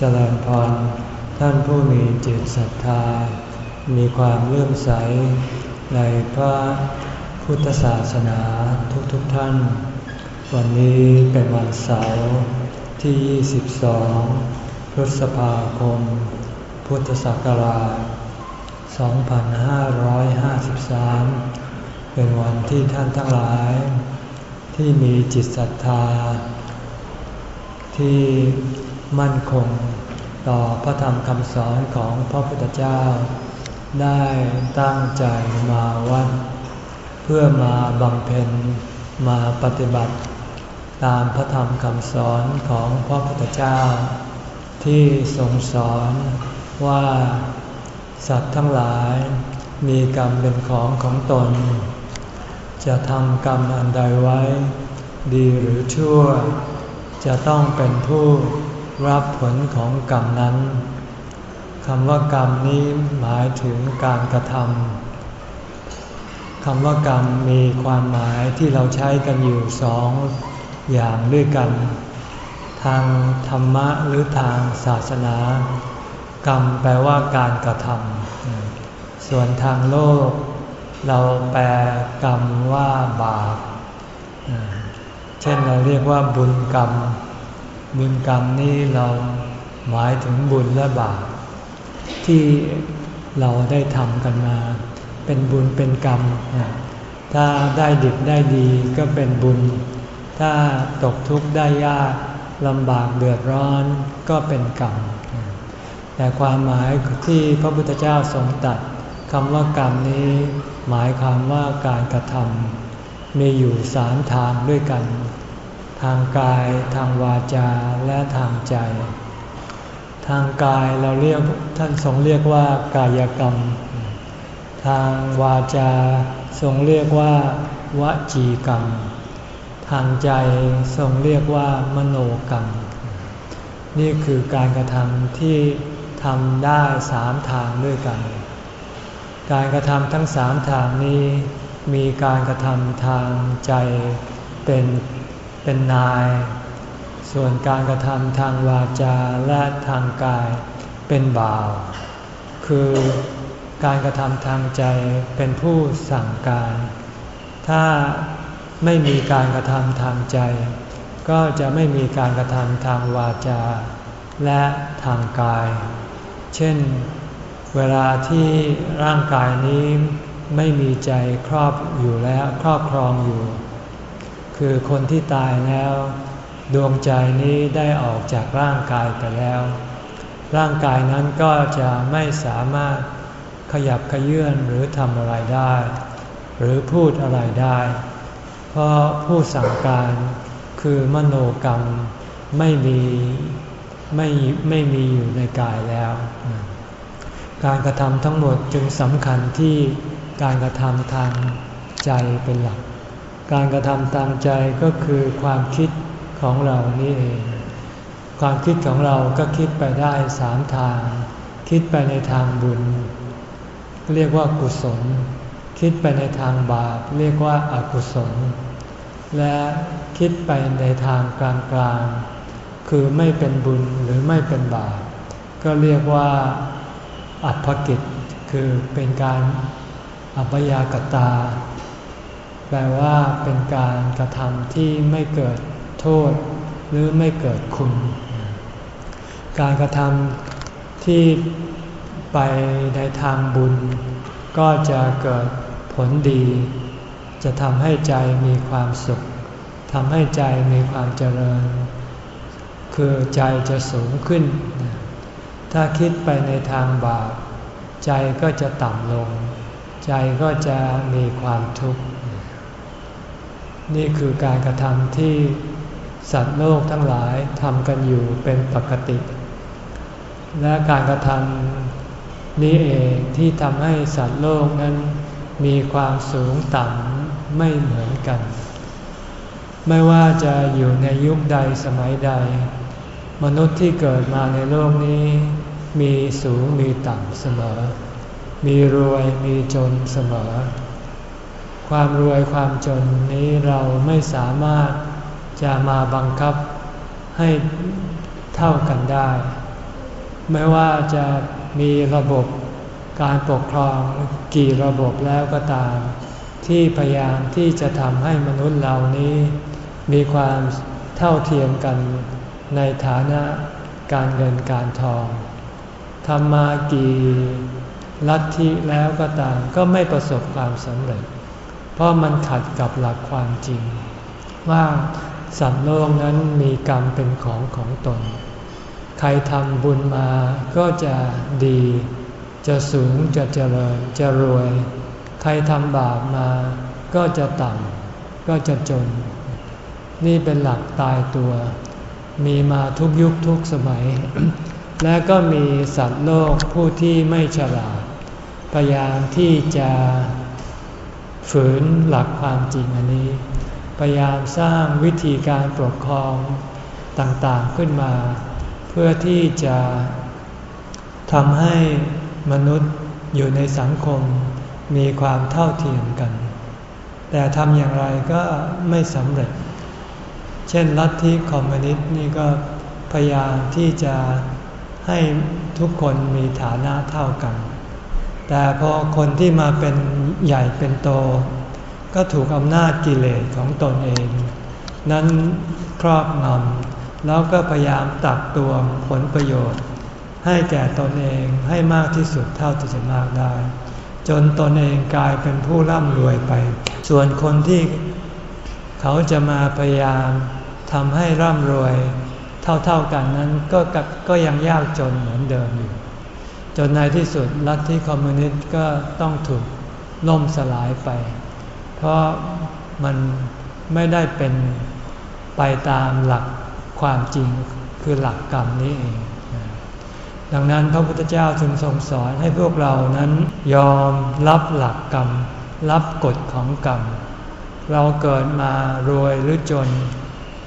เจริญพร ท่านผู้มีจิตศรัทธา มีความเลื่อมใส ในพระพุทธศาสนาทุกๆทท่าน วันนี้เป็นวันเสาร์ที่ 22 พฤษภาคม พุทธศักราช 2553 เป็นวันที่ท่านทั้งหลาย ที่มีจิตศรัทธา ที่ มั่นคง ต่อพระธรรมคำสอนของพระพุทธเจ้า ได้ตั้งใจมาวัดเพื่อมาบำเพ็ญมาปฏิบัติ ตามพระธรรมคำสอนของพระพุทธเจ้า ที่ทรงสอนว่าสัตว์ทั้งหลายมีกรรมเป็นของของตน จะทำกรรมอันใดไว้ ดีหรือชั่ว จะต้องเป็นผู้ รับผลของกรรมนั้นคำว่ากรรมนี้หมายถึงการกระทำคำว่ากรรมมีความหมายที่เราใช้กันอยู่สองอย่างด้วยกัน ทางธรรมะหรือทางศาสนา กรรมแปลว่าการกระทำส่วนทางโลก เราแปลกรรมว่าบาปเช่นเราเรียกว่าบุญกรรม บุญกรรมนี้เราหมายถึงบุญและบาปที่เราได้ทำกันมา เป็นบุญเป็นกรรม ถ้าได้ดิบได้ดีก็เป็นบุญ ถ้าตกทุกข์ได้ยากลำบากเดือดร้อนก็เป็นกรรม แต่ความหมายที่พระพุทธเจ้าทรงตัดคำว่ากรรมนี้หมายความว่าการกระทำมีอยู่สามทางด้วยกัน ทางกายทางวาจาและทางใจ ทางกายเราเรียกท่านทรงเรียกว่ากายกรรม ทางวาจาทรงเรียกว่าวจีกรรม ทางใจทรงเรียกว่ามโนกรรม นี่คือการกระทำที่ทำได้สามทางด้วยกัน การกระทำทั้งสามทางนี้มีการกระทำทางใจเป็น เป็นนาย ส่วนการกระทำทางวาจาและทางกายเป็นบ่าว คือการกระทำทางใจเป็นผู้สั่งการ ถ้าไม่มีการกระทำทางใจ ก็จะไม่มีการกระทำทางวาจา และทางกาย เช่น เวลาที่ร่างกายนี้ไม่มีใจครอบอยู่แล้วครอบครองอยู่ คือคนที่ตายแล้ว ดวงใจนี้ได้ออกจากร่างกายไปแล้ว ร่างกายนั้นก็จะไม่สามารถขยับขยื่นหรือทำอะไรได้ หรือพูดอะไรได้ เพราะผู้สั่งการคือมโนกรรมไม่มีไม่ไม่มีอยู่ในกายแล้ว การกระทำทั้งหมดจึงสำคัญที่การกระทำทางใจเป็นหลัก การกระทำตามใจก็คือความคิดของเรานี่เอง ความคิดของเราก็คิดไปได้สามทาง คิดไปในทางบุญ เรียกว่ากุศล คิดไปในทางบาป เรียกว่าอากุศล และคิดไปในทางกลางกลางคือไม่เป็นบุญหรือไม่เป็นบาป ก็เรียกว่าอัภกิจ คือเป็นการอัปยากตา แปลว่าเป็นการกระทำที่ไม่เกิดโทษ หรือไม่เกิดคุณ การกระทำที่ไปในทางบุญ ก็จะเกิดผลดี จะทำให้ใจมีความสุขทำให้ใจมีความเจริญ คือใจจะสูงขึ้น ถ้าคิดไปในทางบาปใจก็จะต่ำลง ใจก็จะมีความทุกข์ นี่คือการกระทำที่สัตว์โลกทั้งหลายทำกันอยู่เป็นปกติ และการกระทำนี้เองที่ทำให้สัตว์โลกนั้นมีความสูงต่ำไม่เหมือนกัน ไม่ว่าจะอยู่ในยุคใดสมัยใด มนุษย์ที่เกิดมาในโลกนี้ มีสูงมีต่ำเสมอ มีรวยมีจนเสมอ ความรวยความจนนี้เราไม่สามารถจะมาบังคับให้เท่ากันได้ ไม่ว่าจะมีระบบการปกครองกี่ระบบแล้วก็ตาม ที่พยายามที่จะทำให้มนุษย์เหล่านี้ มีความเท่าเทียมกันในฐานะการเงินการทองทำมากี่ลัทธิแล้วก็ตามก็ไม่ประสบความสำเร็จ เพราะมันขัดกับหลักความจริง ว่าสัตว์โลกนั้นมีกรรมเป็นของของตน ใครทำบุญมาก็จะดี จะสูงจะเจริญจะรวย ใครทำบาปมาก็จะต่ำก็จะจน นี่เป็นหลักตายตัว มีมาทุกยุคทุกสมัย และก็มีสัตว์โลกผู้ที่ไม่ฉลาดพยายามที่จะ ฝืนหลักความจริงอันนี้ พยายามสร้างวิธีการปกครองต่างๆขึ้นมา เพื่อที่จะทำให้มนุษย์อยู่ในสังคมมีความเท่าเทียมกัน แต่ทำอย่างไรก็ไม่สำเร็จ เช่นลัทธิคอมมิวนิสต์นี่ก็พยายามที่จะให้ทุกคนมีฐานะเท่ากัน แต่พอคนที่มาเป็นใหญ่เป็นโต ก็ถูกอำนาจกิเลสของตนเอง นั้นครอบงำแล้วก็พยายามตักตวงผลประโยชน์ ให้แก่ตนเองให้มากที่สุดเท่าที่จะมากได้ จนตนเองกลายเป็นผู้ร่ำรวยไป ส่วนคนที่เขาจะมาพยายามทำให้ร่ำรวยเท่าๆกันนั้นก็ก็ยังยากจนเหมือนเดิมอยู่ จนในที่สุดลัทธิคอมมิวนิสต์ก็ต้องถูกล่มสลายไป เพราะมันไม่ได้เป็นไปตามหลักความจริงคือหลักกรรมนี้เอง ดังนั้นพระพุทธเจ้าจึงทรงสอนให้พวกเรานั้นยอมรับหลักกรรม รับกฎของกรรม เราเกิดมารวยหรือจน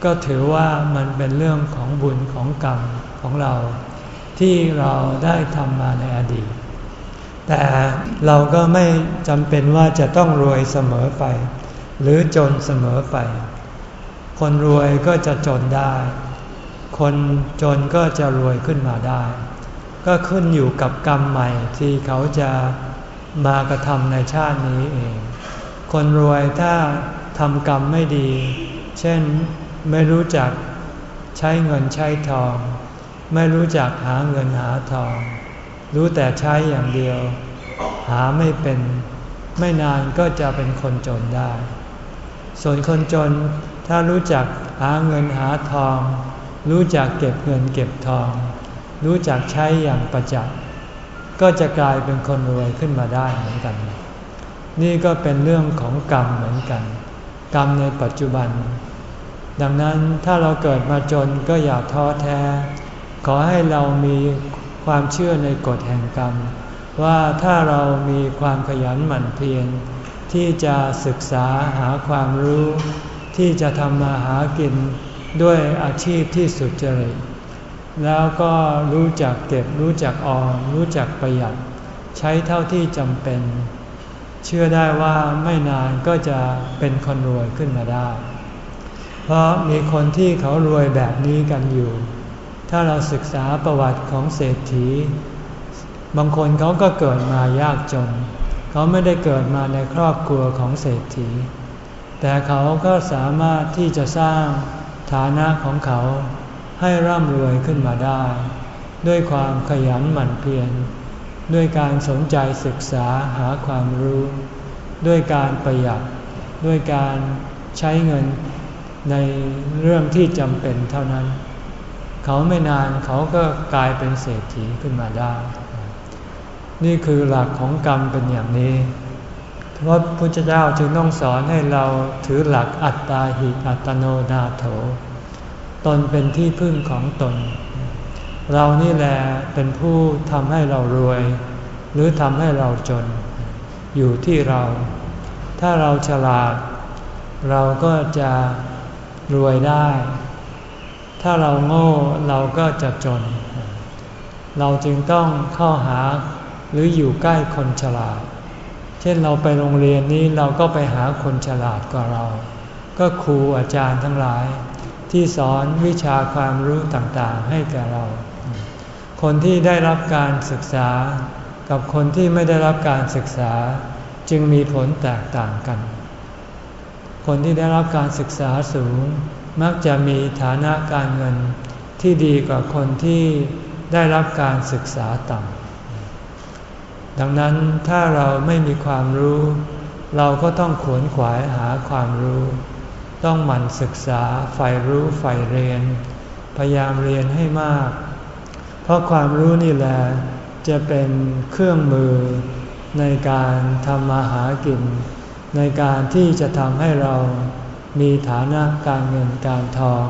ก็ถือว่ามันเป็นเรื่องของบุญของกรรมของเรา ที่เราได้ทำมาในอดีต แต่เราก็ไม่จำเป็นว่าจะต้องรวยเสมอไป หรือจนเสมอไป คนรวยก็จะจนได้ คนจนก็จะรวยขึ้นมาได้ ก็ขึ้นอยู่กับกรรมใหม่ที่เขาจะมากระทำในชาตินี้เอง คนรวยถ้าทำกรรมไม่ดี เช่นไม่รู้จักใช้เงินใช้ทอง ไม่รู้จักหาเงินหาทอง รู้แต่ใช้อย่างเดียว หาไม่เป็น ไม่นานก็จะเป็นคนจนได้ ส่วนคนจนถ้ารู้จักหาเงินหาทอง รู้จักเก็บเงินเก็บทอง รู้จักใช้อย่างประจักษ์ก็จะกลายเป็นคนรวยขึ้นมาได้เหมือนกัน นี่ก็เป็นเรื่องของกรรมเหมือนกัน กรรมในปัจจุบัน ดังนั้นถ้าเราเกิดมาจนก็อย่าท้อแท้ ขอให้เรามีความเชื่อในกฎแห่งกรรม ว่าถ้าเรามีความขยันหมั่นเพียรที่จะศึกษาหาความรู้ ที่จะทำมาหากินด้วยอาชีพที่สุดจริต แล้วก็รู้จักเก็บรู้จักออมรู้จักประหยัด ใช้เท่าที่จำเป็น เชื่อได้ว่าไม่นานก็จะเป็นคนรวยขึ้นมาได้ เพราะมีคนที่เขารวยแบบนี้กันอยู่ ถ้าเราศึกษาประวัติของเศรษฐี บางคนเขาก็เกิดมายากจน เขาไม่ได้เกิดมาในครอบครัวของเศรษฐี แต่เขาก็สามารถที่จะสร้างฐานะของเขาให้ร่ำรวยขึ้นมาได้ ด้วยความขยันหมั่นเพียรด้วยการสนใจศึกษาหาความรู้ ด้วยการประหยัด ด้วยการใช้เงินในเรื่องที่จำเป็นเท่านั้น เขาไม่นานเขาก็กลายเป็นเศรษฐีขึ้นมาได้ นี่คือหลักของกรรมเป็นอย่างนี้เพราะพระเจ้าจึงต้องสอนให้เราถือหลักอัตตาหิอัตโนนาโถ ตนเป็นที่พึ่งของตน เรานี่แหละเป็นผู้ทำให้เรารวย หรือทำให้เราจน อยู่ที่เรา ถ้าเราฉลาด เราก็จะรวยได้ ถ้าเราโง่เราก็จะจน เราจึงต้องเข้าหาหรืออยู่ใกล้คนฉลาด เช่นเราไปโรงเรียนนี้เราก็ไปหาคนฉลาดกว่าเรา ก็ครูอาจารย์ทั้งหลาย ที่สอนวิชาความรู้ต่างๆให้แก่เรา คนที่ได้รับการศึกษา กับคนที่ไม่ได้รับการศึกษา จึงมีผลแตกต่างกัน คนที่ได้รับการศึกษาสูง มักจะมีฐานะการเงินที่ดีกว่าคนที่ได้รับการศึกษาต่ำ ดังนั้นถ้าเราไม่มีความรู้ เราก็ต้องขวนขวายหาความรู้ ต้องหมั่นศึกษาใฝ่รู้ใฝ่เรียน พยายามเรียนให้มาก เพราะความรู้นี่แหละจะเป็นเครื่องมือในการทำมาหากิน ในการที่จะทำให้เรา มีฐานะการเงินการทอง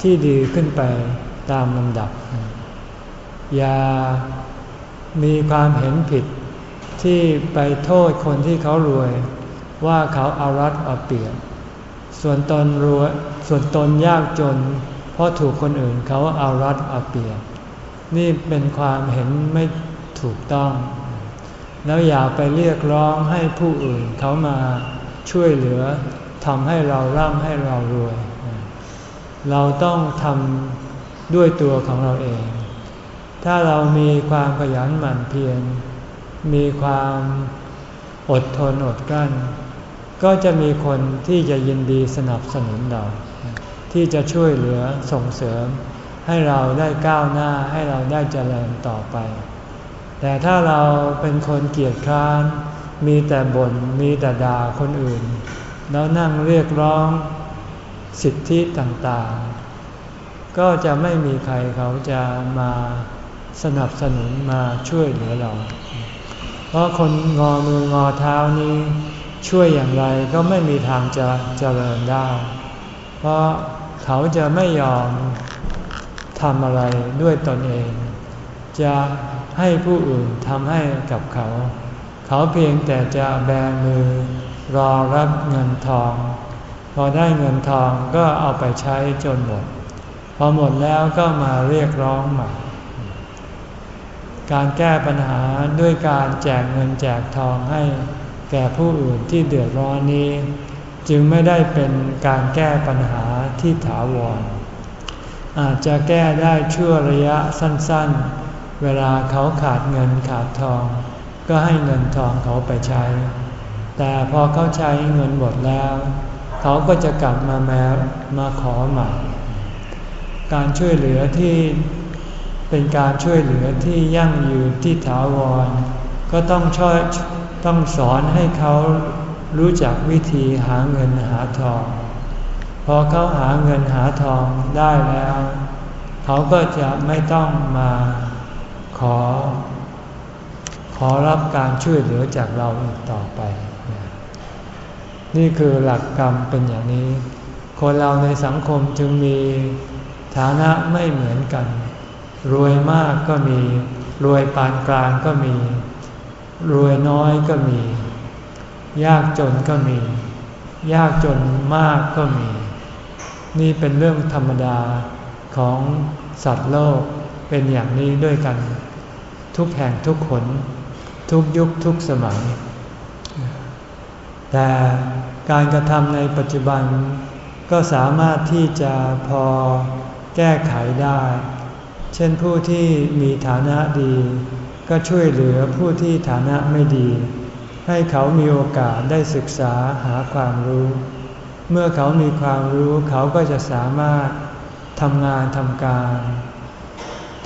ที่ดีขึ้นไปตามลำดับ อย่ามีความเห็นผิดที่ไปโทษคนที่เขารวย ว่าเขาเอารัดเอาเปรียบ ส่วนตนรวยส่วนตนยากจน เพราะถูกคนอื่นเขาเอารัดเอาเปรียบ นี่เป็นความเห็นไม่ถูกต้อง แล้วอย่าไปเรียกร้องให้ผู้อื่นเขามาช่วยเหลือ ทำให้เราร่ำให้เรารวย เราต้องทำด้วยตัวของเราเอง ถ้าเรามีความขยันหมั่นเพียร มีความอดทนอดกลั้น ก็จะมีคนที่จะยินดีสนับสนุนเรา ที่จะช่วยเหลือส่งเสริม ให้เราได้ก้าวหน้าให้เราได้เจริญต่อไป แต่ถ้าเราเป็นคนเกียจคร้าน มีแต่บน่นมีแต่ด่าคนอื่น แล้วนั่งเรียกร้องสิทธิต่างๆ ก็จะไม่มีใครเขาจะมาสนับสนุนมาช่วยเหลือเรา เพราะคนงอมืองอเท้านี้ช่วยอย่างไรก็ไม่มีทางจะจะเจริญได้ เพราะเขาจะไม่ยอมทำอะไรด้วยตนเอง จะให้ผู้อื่นทำให้กับเขา เขาเพียงแต่จะแบมือ รอรับเงินทอง พอได้เงินทองก็เอาไปใช้จนหมด พอหมดแล้วก็มาเรียกร้องใหม่ การแก้ปัญหาด้วยการแจกเงินแจกทองให้แก่ผู้อื่นที่เดือดร้อนนี้ จึงไม่ได้เป็นการแก้ปัญหาที่ถาวร อาจจะแก้ได้ชั่วระยะสั้นๆ เวลาเขาขาดเงินขาดทอง ก็ให้เงินทองเขาไปใช้ แต่พอเขาใช้เงินหมดแล้ว เขาก็จะกลับมาแม้มาขอใหม่ การช่วยเหลือที่เป็นการช่วยเหลือที่ยั่งยืนที่ถาวร ก็ต้องช่วยต้องสอนให้เขารู้จักวิธีหาเงินหาทอง พอเขาหาเงินหาทองได้แล้ว เขาก็จะไม่ต้องมาขอ ขอรับการช่วยเหลือจากเราอีกต่อไป นี่คือหลักกรรมเป็นอย่างนี้ คนเราในสังคมจึงมีฐานะไม่เหมือนกัน รวยมากก็มี รวยปานกลางก็มี รวยน้อยก็มี ยากจนก็มี ยากจนมากก็มี นี่เป็นเรื่องธรรมดาของสัตว์โลกเป็นอย่างนี้ด้วยกัน ทุกแห่งทุกคน ทุกยุคทุกสมัย แต่การกระทำในปัจจุบัน ก็สามารถที่จะพอแก้ไขได้ เช่นผู้ที่มีฐานะดี ก็ช่วยเหลือผู้ที่ฐานะไม่ดี ให้เขามีโอกาสได้ศึกษาหาความรู้ เมื่อเขามีความรู้เขาก็จะสามารถทำงานทำการ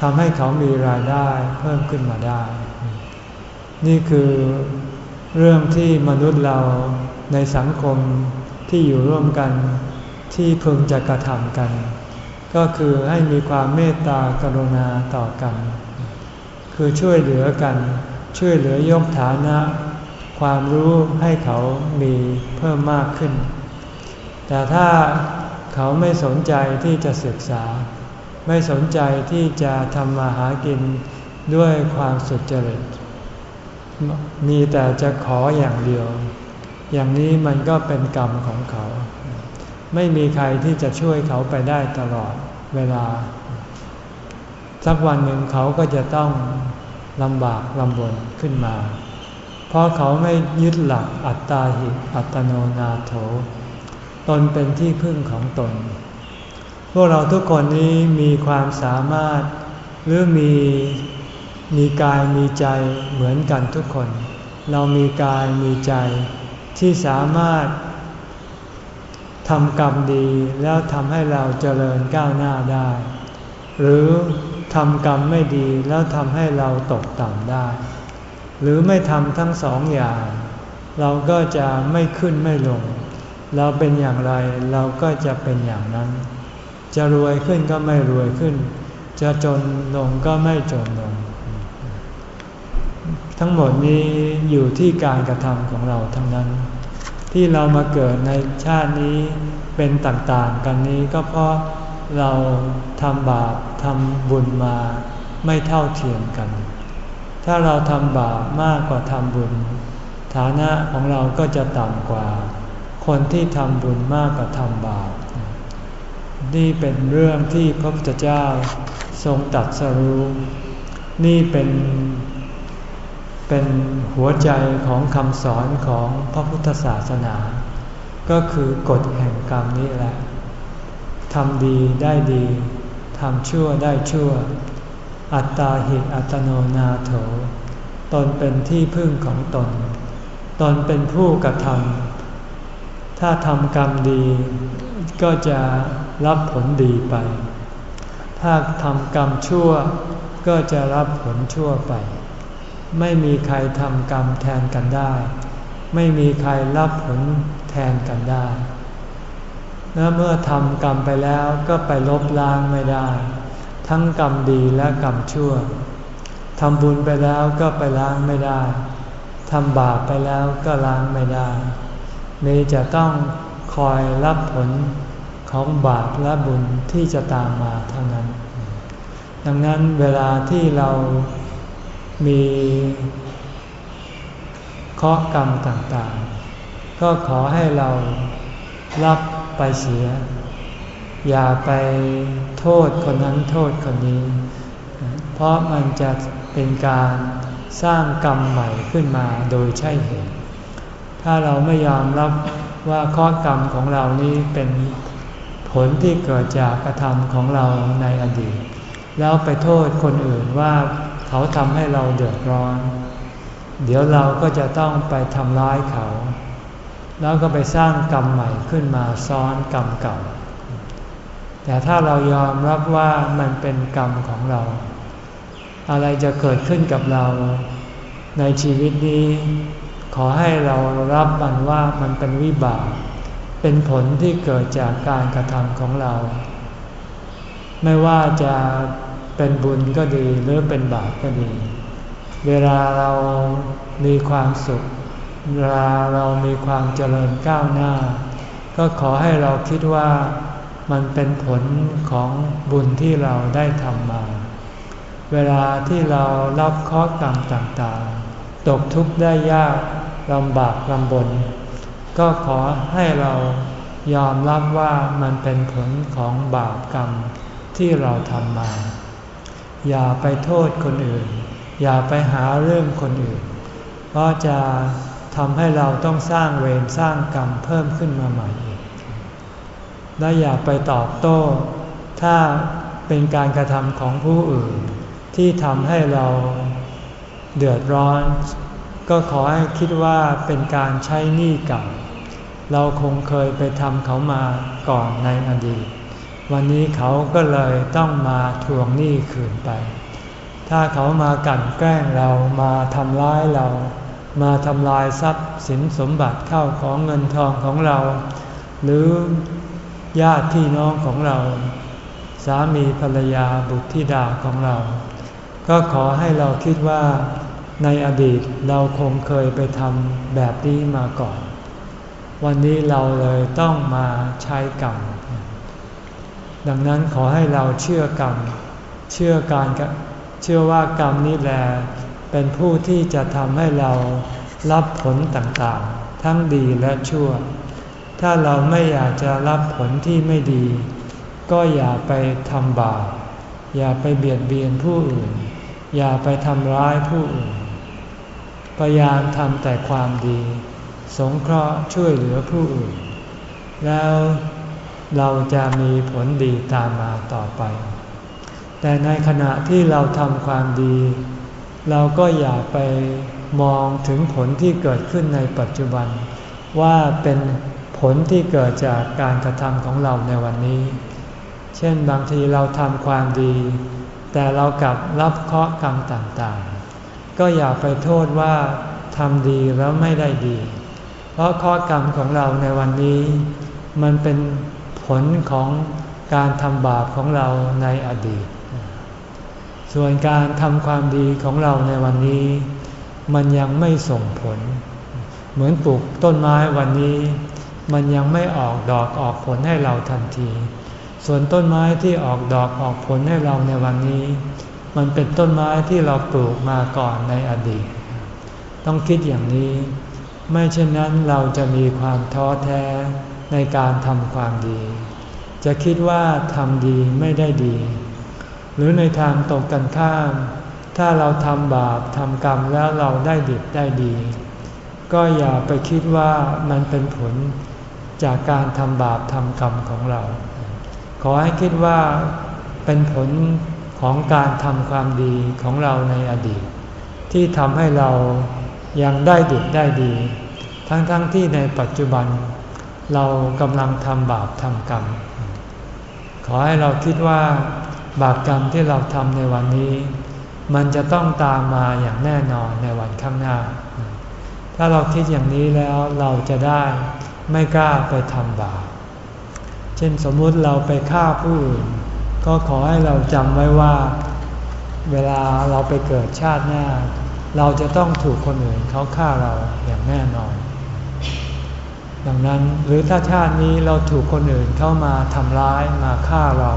ทำให้เขามีรายได้เพิ่มขึ้นมาได้ นี่คือ เรื่องที่มนุษย์เราในสังคมที่อยู่ร่วมกันที่พึงจะกระทำกัน ก็คือให้มีความเมตตากรุณาต่อกัน คือช่วยเหลือกัน ช่วยเหลือยกฐานะ ความรู้ให้เขามีเพิ่มมากขึ้น แต่ถ้าเขาไม่สนใจที่จะศึกษา ไม่สนใจที่จะทำมาหากินด้วยความสุจริต มีแต่จะขออย่างเดียว อย่างนี้มันก็เป็นกรรมของเขา ไม่มีใครที่จะช่วยเขาไปได้ตลอดเวลา สักวันหนึ่งเขาก็จะต้องลำบากลำบนขึ้นมา เพราะเขาไม่ยึดหลักอัตตาหิอัตโนนาโถ ตนเป็นที่พึ่งของตน พวกเราทุกคนนี้มีความสามารถหรือมี มีกายมีใจเหมือนกันทุกคน เรามีกายมีใจที่สามารถทำกรรมดีแล้วทำให้เราเจริญก้าวหน้าได้ หรือทำกรรมไม่ดีแล้วทำให้เราตกต่ำได้ หรือไม่ทำทั้งสองอย่าง เราก็จะไม่ขึ้นไม่ลง เราเป็นอย่างไรเราก็จะเป็นอย่างนั้น จะรวยขึ้นก็ไม่รวยขึ้น จะจนลงก็ไม่จนลง ทั้งหมดนี้อยู่ที่การกระทำของเราทั้งนั้น ที่เรามาเกิดในชาตินี้เป็นต่างๆกันนี้ก็เพราะเราทำบาปทำบุญมาไม่เท่าเทียมกัน ถ้าเราทำบาปมากกว่าทำบุญ ฐานะของเราก็จะต่ำกว่า คนที่ทำบุญมากกว่าทำบาป นี่เป็นเรื่องที่พระพุทธเจ้าทรงตัดสรู้นี่เป็น เป็นหัวใจของคำสอนของพระพุทธศาสนา ก็คือกฎแห่งกรรมนี้แหละทำดีได้ดีทำชั่วได้ชั่ว อัตตาหิอัตโนนาโถ ตนเป็นที่พึ่งของตน ตนเป็นผู้กระทำถ้าทำกรรมดี ก็จะรับผลดีไป ถ้าทำกรรมชั่ว ก็จะรับผลชั่วไป ไม่มีใครทำกรรมแทนกันได้ ไม่มีใครรับผลแทนกันได้ และเมื่อทำกรรมไปแล้วก็ไปลบล้างไม่ได้ ทั้งกรรมดีและกรรมชั่วทำบุญไปแล้วก็ไปล้างไม่ได้ทำบาปไปแล้วก็ล้างไม่ได้ มีจะต้องคอยรับผลของบาปและบุญที่จะตามมาเท่านั้น ดังนั้นเวลาที่เรา มีข้อกรรมต่างๆ ก็ขอให้เรารับไปเสีย อย่าไปโทษคนนั้นโทษคนนี้ เพราะมันจะเป็นการสร้างกรรมใหม่ขึ้นมาโดยใช่เหตุ ถ้าเราไม่ยอมรับว่าข้อกรรมของเรานี้เป็นผลที่เกิดจากกระทำของเราในอดีต แล้วไปโทษคนอื่นว่า เขาทำให้เราเดือดร้อน เดี๋ยวเราก็จะต้องไปทำร้ายเขา แล้วก็ไปสร้างกรรมใหม่ขึ้นมาซ้อนกรรมเก่า แต่ถ้าเรายอมรับว่ามันเป็นกรรมของเรา อะไรจะเกิดขึ้นกับเราในชีวิตนี้ ขอให้เรารับมันว่ามันเป็นวิบาก เป็นผลที่เกิดจากการกระทำของเรา ไม่ว่าจะ เป็นบุญก็ดีหรือเป็นบาปก็ดี เวลาเรามีความสุข เวลาเรามีความเจริญก้าวหน้า ก็ขอให้เราคิดว่ามันเป็นผลของบุญที่เราได้ทำมา เวลาที่เรารับข้อกรรมต่างๆ ตกทุกข์ได้ยากลำบากลำบน ก็ขอให้เรายอมรับว่ามันเป็นผลของบาปกรรมที่เราทำมา อย่าไปโทษคนอื่น อย่าไปหาเรื่องคนอื่น เพราะจะทำให้เราต้องสร้างเวรสร้างกรรมเพิ่มขึ้นมาใหม่อีกและอย่าไปตอบโต้ ถ้าเป็นการกระทำของผู้อื่น ที่ทำให้เราเดือดร้อน ก็ขอให้คิดว่าเป็นการใช้หนี้กรรมเราคงเคยไปทำเขามาก่อนในอดีต วันนี้เขาก็เลยต้องมาทวงหนี้คืนไป ถ้าเขามากันแกล้งเรามาทำร้ายเรา มาทำลายทรัพย์สินสมบัติเข้าของเงินทองของเรา หรือญาติพี่น้องของเรา สามีภรรยาบุตรธิดาของเรา ก็ขอให้เราคิดว่าในอดีตเราคงเคยไปทำแบบนี้มาก่อน วันนี้เราเลยต้องมาใช้กรรม ดังนั้นขอให้เราเชื่อกรรม เชื่อการเชื่อว่ากรรมนี้แหละเป็นผู้ที่จะทำให้เรารับผลต่างๆ ทั้งดีและชั่ว ถ้าเราไม่อยากจะรับผลที่ไม่ดี ก็อย่าไปทำบาป อย่าไปเบียดเบียนผู้อื่น อย่าไปทำร้ายผู้อื่น พยายามทำแต่ความดี สงเคราะห์ช่วยเหลือผู้อื่น แล้ว เราจะมีผลดีตามมาต่อไป แต่ในขณะที่เราทำความดี เราก็อย่าไปมองถึงผลที่เกิดขึ้นในปัจจุบัน ว่าเป็นผลที่เกิดจากการกระทำของเราในวันนี้ เช่นบางทีเราทำความดี แต่เรากลับรับเคราะห์กรรมต่างๆ ก็อย่าไปโทษว่าทำดีแล้วไม่ได้ดี เพราะข้อกรรมของเราในวันนี้ มันเป็น ผลของการทำบาปของเราในอดีต ส่วนการทำความดีของเราในวันนี้ มันยังไม่ส่งผล เหมือนปลูกต้นไม้วันนี้ มันยังไม่ออกดอกออกผลให้เราทันที ส่วนต้นไม้ที่ออกดอกออกผลให้เราในวันนี้ มันเป็นต้นไม้ที่เราปลูกมาก่อนในอดีต ต้องคิดอย่างนี้ ไม่เช่นนั้นเราจะมีความท้อแท้ ในการทำความดี จะคิดว่าทำดีไม่ได้ดี หรือในทางตรงกันข้าม ถ้าเราทำบาปทำกรรมแล้วเราได้ดีได้ดี ก็อย่าไปคิดว่ามันเป็นผลจากการทำบาปทำกรรมของเรา ขอให้คิดว่าเป็นผลของการทำความดีของเราในอดีต ที่ทำให้เรายังได้ดีได้ดี ทั้งๆทที่ในปัจจุบัน เรากำลังทำบาปทำกรรม ขอให้เราคิดว่าบาปกรรมที่เราทำในวันนี้ มันจะต้องตามมาอย่างแน่นอนในวันข้างหน้า ถ้าเราคิดอย่างนี้แล้วเราจะได้ไม่กล้าไปทำบาป เช่นสมมุติเราไปฆ่าผู้อื่น ก็ขอให้เราจำไว้ว่า เวลาเราไปเกิดชาติหน้า เราจะต้องถูกคนอื่นเขาฆ่าเราอย่างแน่นอน ดังนั้นหรือถ้าชาตินี้เราถูกคนอื่นเข้ามาทำร้ายมาฆ่าเรา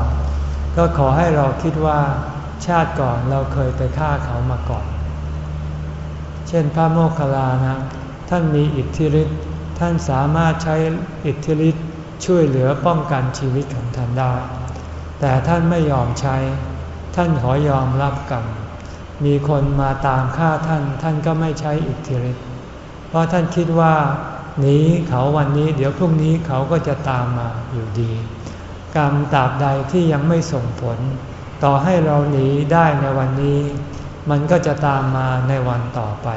ก็ขอให้เราคิดว่าชาติก่อนเราเคยไปฆ่าเขามาก่อน เช่นพระโมคคัลลานะ ท่านมีอิทธิฤทธิ์ท่านสามารถใช้อิทธิฤทธิ์ช่วยเหลือป้องกันชีวิตของท่านได้ แต่ท่านไม่ยอมใช้ ท่านขอยอมรับกรรมมีคนมาตามฆ่าท่าน ท่านก็ไม่ใช้อิทธิฤทธิ์เพราะท่านคิดว่า หนีเขาวันนี้เดี๋ยวพรุ่งนี้เขาก็จะตามมาอยู่ดี กรรมตราบใดที่ยังไม่ส่งผล ต่อให้เราหนีได้ในวันนี้ มันก็จะตามมาในวันต่อไป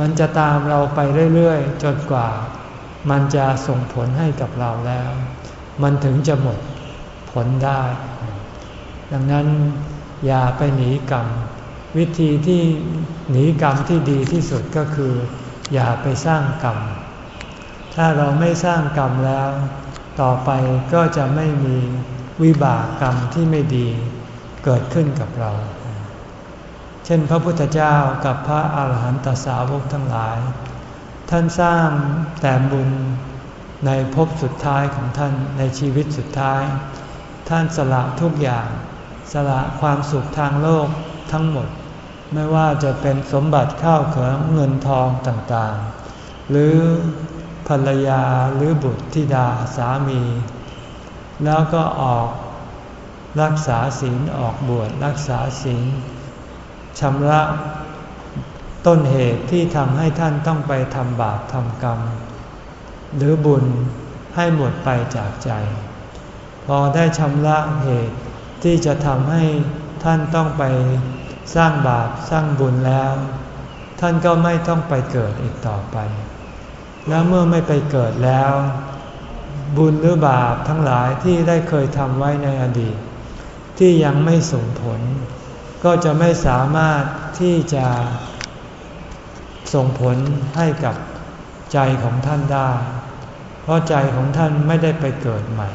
มันจะตามเราไปเรื่อยๆ จนกว่า มันจะส่งผลให้กับเราแล้ว มันถึงจะหมดผลได้ ดังนั้นอย่าไปหนีกรรม วิธีที่หนีกรรมที่ดีที่สุดก็คือ อย่าไปสร้างกรรม ถ้าเราไม่สร้างกรรมแล้ว ต่อไปก็จะไม่มีวิบากกรรมที่ไม่ดีเกิดขึ้นกับเรา เช่นพระพุทธเจ้ากับพระอาหารหันตสาวกทั้งหลาย ท่านสร้างแต่บุญในภพสุดท้ายของท่านในชีวิตสุดท้าย ท่านสละทุกอย่าง สละความสุขทางโลกทั้งหมด ไม่ว่าจะเป็นสมบัติข้าวเขิงเงินทองต่างๆ หรือ ภรรยาหรือบุตรธิดาสามี แล้วก็ออกรักษาศีลออกบวชรักษาศีลชำระต้นเหตุที่ทำให้ท่านต้องไปทำบาปทำกรรม หรือบุญให้หมดไปจากใจ พอได้ชำระเหตุที่จะทำให้ท่านต้องไปสร้างบาปสร้างบุญแล้ว ท่านก็ไม่ต้องไปเกิดอีกต่อไป แล้วเมื่อไม่ไปเกิดแล้ว บุญหรือบาปทั้งหลายที่ได้เคยทำไว้ในอดีต ที่ยังไม่ส่งผล ก็จะไม่สามารถที่จะส่งผลให้กับใจของท่านได้ เพราะใจของท่านไม่ได้ไปเกิดใหม่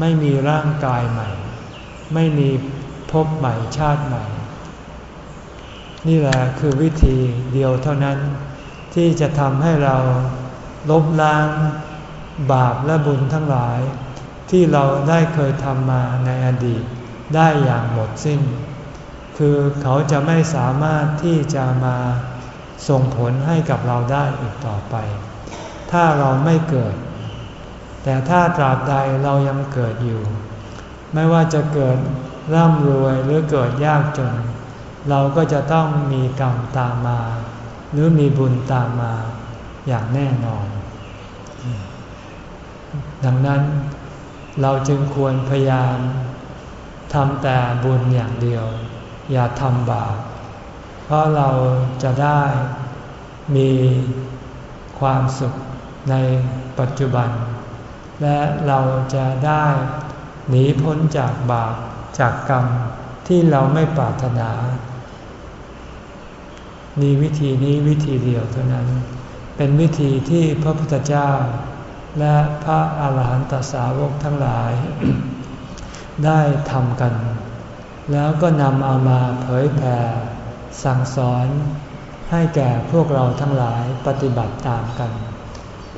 ไม่มีร่างกายใหม่ ไม่มีพบใหม่ชาติใหม่ นี่แหละคือวิธีเดียวเท่านั้นที่จะทำให้เรา ลบล้างบาปและบุญทั้งหลาย ที่เราได้เคยทำมาในอดีตได้อย่างหมดสิ้น คือเขาจะไม่สามารถที่จะมาส่งผลให้กับเราได้อีกต่อไป ถ้าเราไม่เกิด แต่ถ้าตราบใดเรายังเกิดอยู่ ไม่ว่าจะเกิดร่ำรวยหรือเกิดยากจน เราก็จะต้องมีกรรมตามมา หรือมีบุญตามมา อย่างแน่นอน ดังนั้นเราจึงควรพยายามทำแต่บุญอย่างเดียว อย่าทำบาป เพราะเราจะได้มีความสุขในปัจจุบัน และเราจะได้หนีพ้นจากบาปจากกรรมที่เราไม่ปรารถนา มีวิธีนี้วิธีเดียวเท่านั้น เป็นวิธีที่พระพุทธเจ้า และพระอาหารหันตสาวกทั้งหลาย ได้ทำกัน แล้วก็นำเอามาเผยแผ่ สั่งสอนให้แก่พวกเราทั้งหลายปฏิบัติตามกัน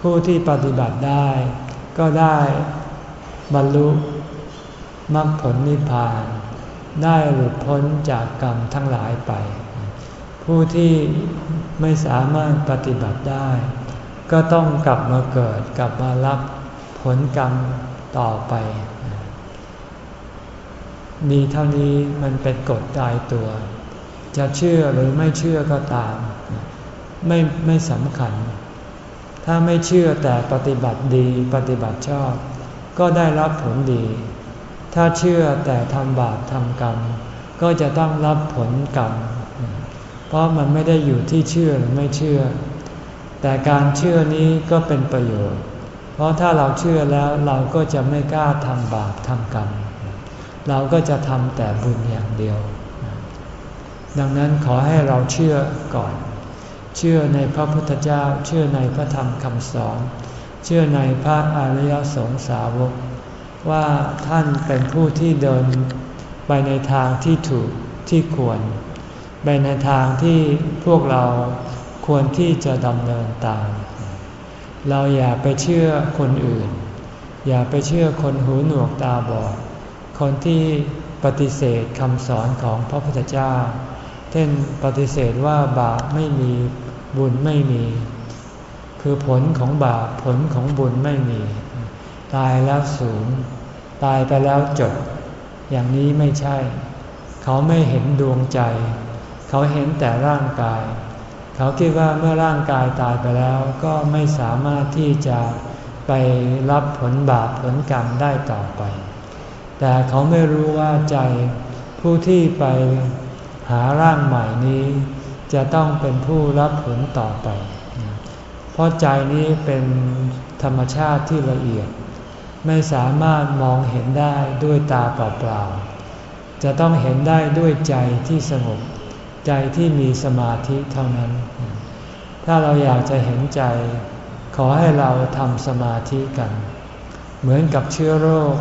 ผู้ที่ปฏิบัติได้ก็ได้บรรลุมรรคผลนิพพาน ได้หลุดพ้นจากกรรมทั้งหลายไป ผู้ที่ไม่สามารถปฏิบัติได้ ก็ต้องกลับมาเกิดกลับมารับผลกรรมต่อไป มีเท่านี้มันเป็นกฎตายตัว จะเชื่อหรือไม่เชื่อก็ตาม ไม่ไม่สำคัญ ถ้าไม่เชื่อแต่ปฏิบัติดีปฏิบัติชอบ ก็ได้รับผลดี ถ้าเชื่อแต่ทำบาปทำกรรม ก็จะต้องรับผลกรรม เพราะมันไม่ได้อยู่ที่เชื่อหรือไม่เชื่อ แต่การเชื่อนี้ก็เป็นประโยชน์ เพราะถ้าเราเชื่อแล้วเราก็จะไม่กล้าทำบาปทำกรรม เราก็จะทำแต่บุญอย่างเดียว ดังนั้นขอให้เราเชื่อก่อน เชื่อในพระพุทธเจ้า เชื่อในพระธรรมคำสอน เชื่อในพระอริยสงสาวก ว่าท่านเป็นผู้ที่เดินไปในทางที่ถูกที่ควร ไปในทางที่พวกเราควรที่จะดำเนินตาม เราอย่าไปเชื่อคนอื่น อย่าไปเชื่อคนหูหนวกตาบอด คนที่ปฏิเสธคำสอนของพระพุทธเจ้า เช่นปฏิเสธว่าบาปไม่มีบุญไม่มี คือผลของบาปผลของบุญไม่มี ตายแล้วสูญตายไปแล้วจบ อย่างนี้ไม่ใช่ เขาไม่เห็นดวงใจ เขาเห็นแต่ร่างกาย เขาคิดว่าเมื่อร่างกายตายไปแล้วก็ไม่สามารถที่จะไปรับผลบาปผลกรรมได้ต่อไป แต่เขาไม่รู้ว่าใจผู้ที่ไปหาร่างใหม่นี้ จะต้องเป็นผู้รับผลต่อไป เพราะใจนี้เป็นธรรมชาติที่ละเอียด ไม่สามารถมองเห็นได้ด้วยตาเปล่าๆจะต้องเห็นได้ด้วยใจที่สงบ ใจที่มีสมาธิเท่านั้น ถ้าเราอยากจะเห็นใจ ขอให้เราทำสมาธิกัน เหมือนกับเชื้อโรค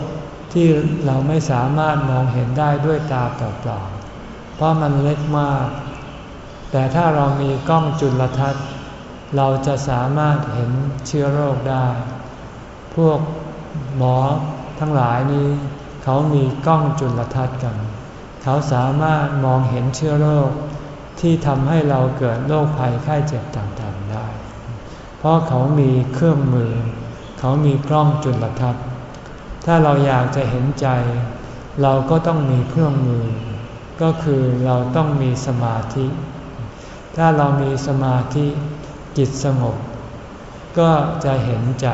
ที่เราไม่สามารถมองเห็นได้ด้วยตาเปล่าๆ เพราะมันเล็กมาก แต่ถ้าเรามีกล้องจุลทรรศน์ เราจะสามารถเห็นเชื้อโรคได้ พวกหมอทั้งหลายนี้ เขามีกล้องจุลทรรศน์กัน เขาสามารถมองเห็นเชื้อโรค ที่ทำให้เราเกิดโรคภัยไข้เจ็บต่างๆได้ เพราะเขามีเครื่องมือ เขามีกล้องจุลทรรศน์ ถ้าเราอยากจะเห็นใจ เราก็ต้องมีเครื่องมือ ก็คือเราต้องมีสมาธิ ถ้าเรามีสมาธิจิตสงบ ก็จะเห็นใจ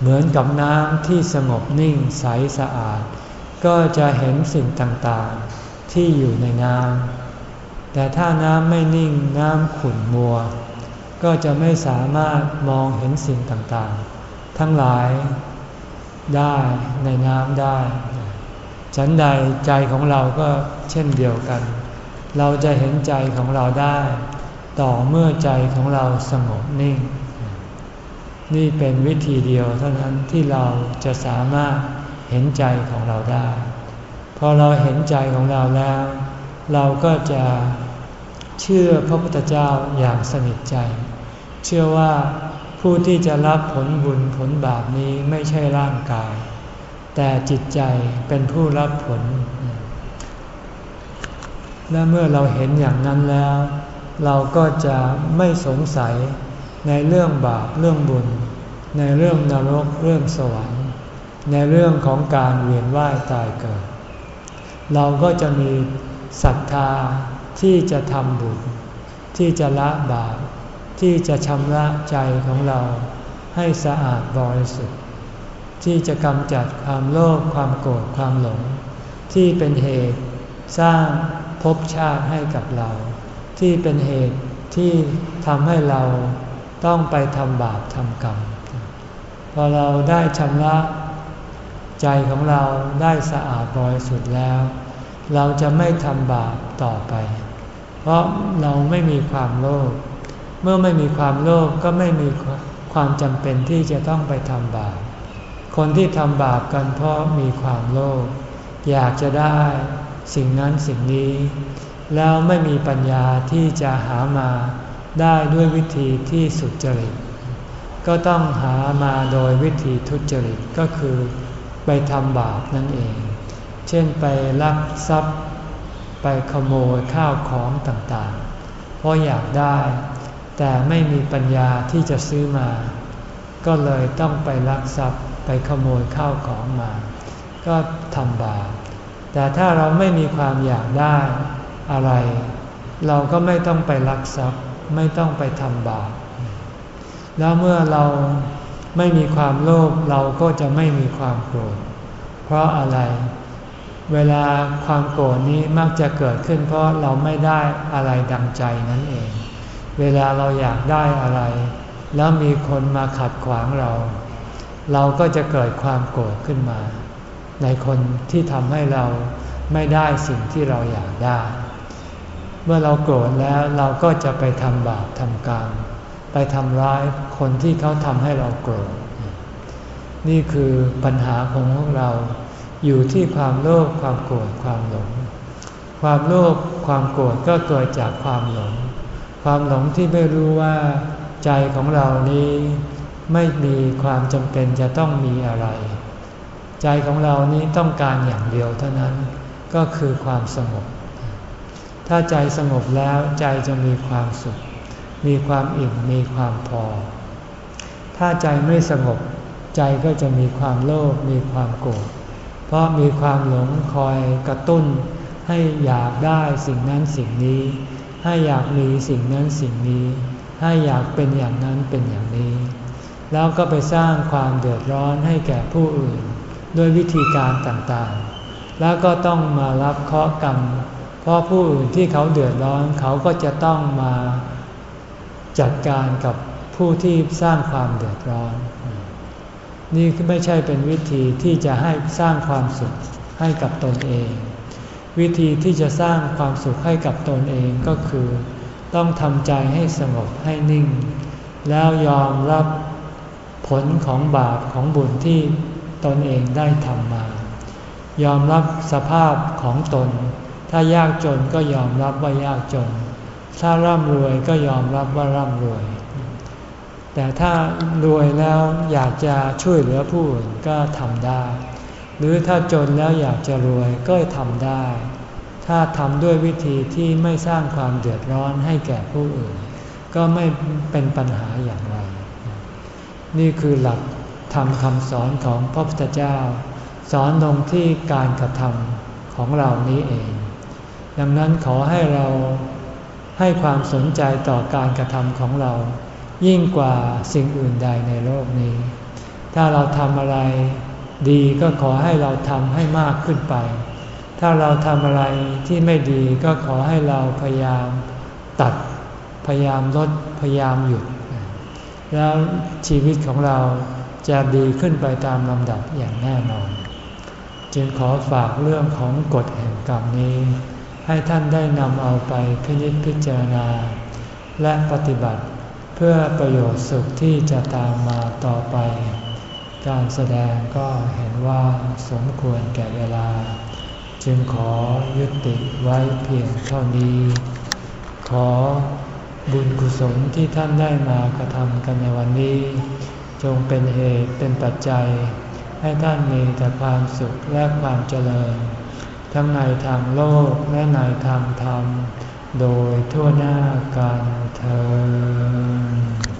เหมือนกับน้ำที่สงบนิ่งใสสะอาด ก็จะเห็นสิ่งต่างๆ ที่อยู่ในน้ำ แต่ถ้าน้ำไม่นิ่งน้ำขุ่นมัว ก็จะไม่สามารถมองเห็นสิ่งต่างๆ ทั้งหลายได้ในน้ำได้ ฉันใดใจของเราก็เช่นเดียวกัน เราจะเห็นใจของเราได้ ต่อเมื่อใจของเราสงบนิ่ง นี่เป็นวิธีเดียวเท่านั้นที่เราจะสามารถเห็นใจของเราได้ พอเราเห็นใจของเราแล้ว เราก็จะ เชื่อพระพุทธเจ้าอย่างสนิทใจ เชื่อว่าผู้ที่จะรับผลบุญผลบาปนี้ไม่ใช่ร่างกาย แต่จิตใจเป็นผู้รับผล และเมื่อเราเห็นอย่างนั้นแล้ว เราก็จะไม่สงสัยในเรื่องบาปเรื่องบุญ ในเรื่องนรกเรื่องสวรรค์ ในเรื่องของการเวียนว่ายตายเกิด เราก็จะมีศรัทธา ที่จะทำบุญ ที่จะละบาปที่จะชำระใจของเราให้สะอาดบริสุทธิ์ ที่จะกำจัดความโลภความโกรธความหลง ที่เป็นเหตุสร้างภพชาติให้กับเรา ที่เป็นเหตุที่ทำให้เราต้องไปทำบาปทำกรรม พอเราได้ชำระใจของเราได้สะอาดบริสุทธิ์แล้ว เราจะไม่ทำบาปต่อไป ราะเราไม่มีความโลภ เมื่อไม่มีความโลภก็ไม่มีความจำเป็นที่จะต้องไปทำบาป คนที่ทำบาปกันเพราะมีความโลภอยากจะได้สิ่งนั้นสิ่งนี้ แล้วไม่มีปัญญาที่จะหามาได้ด้วยวิธีที่สุจริต ก็ต้องหามาโดยวิธีทุจริตก็คือไปทำบาปนั่นเอง เช่นไปลักทรัพย์ ไปขโมยข้าวของต่างๆ เพราะอยากได้ แต่ไม่มีปัญญาที่จะซื้อมา ก็เลยต้องไปลักทรัพย์ไปขโมยข้าวของมา ก็ทำบาป แต่ถ้าเราไม่มีความอยากได้อะไร เราก็ไม่ต้องไปลักทรัพย์ ไม่ต้องไปทำบาป แล้วเมื่อเราไม่มีความโลภเราก็จะไม่มีความโกรธ เพราะอะไรเเวลาความโกรธนี้มักจะเกิดขึ้น เพราะเราไม่ได้อะไรดังใจนั่นเอง เวลาเราอยากได้อะไร แล้วมีคนมาขัดขวางเรา เราก็จะเกิดความโกรธขึ้นมา ในคนที่ทำให้เราไม่ได้สิ่งที่เราอยากได้ เมื่อเราโกรธแล้วเราก็จะไปทำบาปทำกรรมไปทำร้ายคนที่เขาทำให้เราโกรธ นี่คือปัญหาของพวกเรา อยู่ที่ความโลภความโกรธความหลง ความโลภความโกรธก็เกิดจากความหลง ความหลงที่ไม่รู้ว่า ใจของเรานี้ไม่มีความจำเป็นจะต้องมีอะไร ใจของเรานี้ต้องการอย่างเดียวเท่านั้นก็คือความสงบ ถ้าใจสงบแล้วใจจะมีความสุข มีความอิ่มมีความพอ ถ้าใจไม่สงบ ใจก็จะมีความโลภมีความโกรธ เพราะมีความหลงคอยกระตุ้น ให้อยากได้สิ่งนั้นสิ่งนี้ ให้อยากมีสิ่งนั้นสิ่งนี้ ให้อยากเป็นอย่างนั้นเป็นอย่างนี้ แล้วก็ไปสร้างความเดือดร้อนให้แก่ผู้อื่น ด้วยวิธีการต่างๆ แล้วก็ต้องมารับเคราะห์กรรม เพราะผู้อื่นที่เขาเดือดร้อนเขาก็จะต้องมาจัดการกับผู้ที่สร้างความเดือดร้อน นี่ไม่ใช่เป็นวิธีที่จะให้สร้างความสุขให้กับตนเอง วิธีที่จะสร้างความสุขให้กับตนเองก็คือ ต้องทำใจให้สงบให้นิ่ง แล้วยอมรับผลของบาปของบุญที่ตนเองได้ทำมา ยอมรับสภาพของตน ถ้ายากจนก็ยอมรับว่ายากจน ถ้าร่ำรวยก็ยอมรับว่าร่ำรวย แต่ถ้ารวยแล้วอยากจะช่วยเหลือผู้อื่นก็ทำได้ หรือถ้าจนแล้วอยากจะรวยก็ทำได้ ถ้าทำด้วยวิธีที่ไม่สร้างความเดือดร้อนให้แก่ผู้อื่น ก็ไม่เป็นปัญหาอย่างไร นี่คือหลักทำคำสอนของพระพุทธเจ้า สอนลงที่การกระทำของเรานี้เอง ดังนั้นขอให้เราให้ความสนใจต่อการกระทำของเรา ยิ่งกว่าสิ่งอื่นใดในโลกนี้ ถ้าเราทำอะไรดีก็ขอให้เราทำให้มากขึ้นไป ถ้าเราทำอะไรที่ไม่ดีก็ขอให้เราพยายามตัด พยายามลด พยายามหยุด แล้วชีวิตของเราจะดีขึ้นไปตามลำดับอย่างแน่นอน จึงขอฝากเรื่องของกฎแห่งกรรมนี้ ให้ท่านได้นำเอาไปพิจิตพิจารณา และปฏิบัติ เพื่อประโยชน์สุขที่จะตามมาต่อไป การแสดงก็เห็นว่าสมควรแก่เวลา จึงขอยุติไว้เพียงเท่านี้ ขอบุญกุศลที่ท่านได้มากระทำกันในวันนี้ จงเป็นเหตุเป็นปัจจัย ให้ท่านมีแต่ความสุขและความเจริญ ทั้งในทางโลกและในทางธรรม โดยทั่วหน้ากันเธอ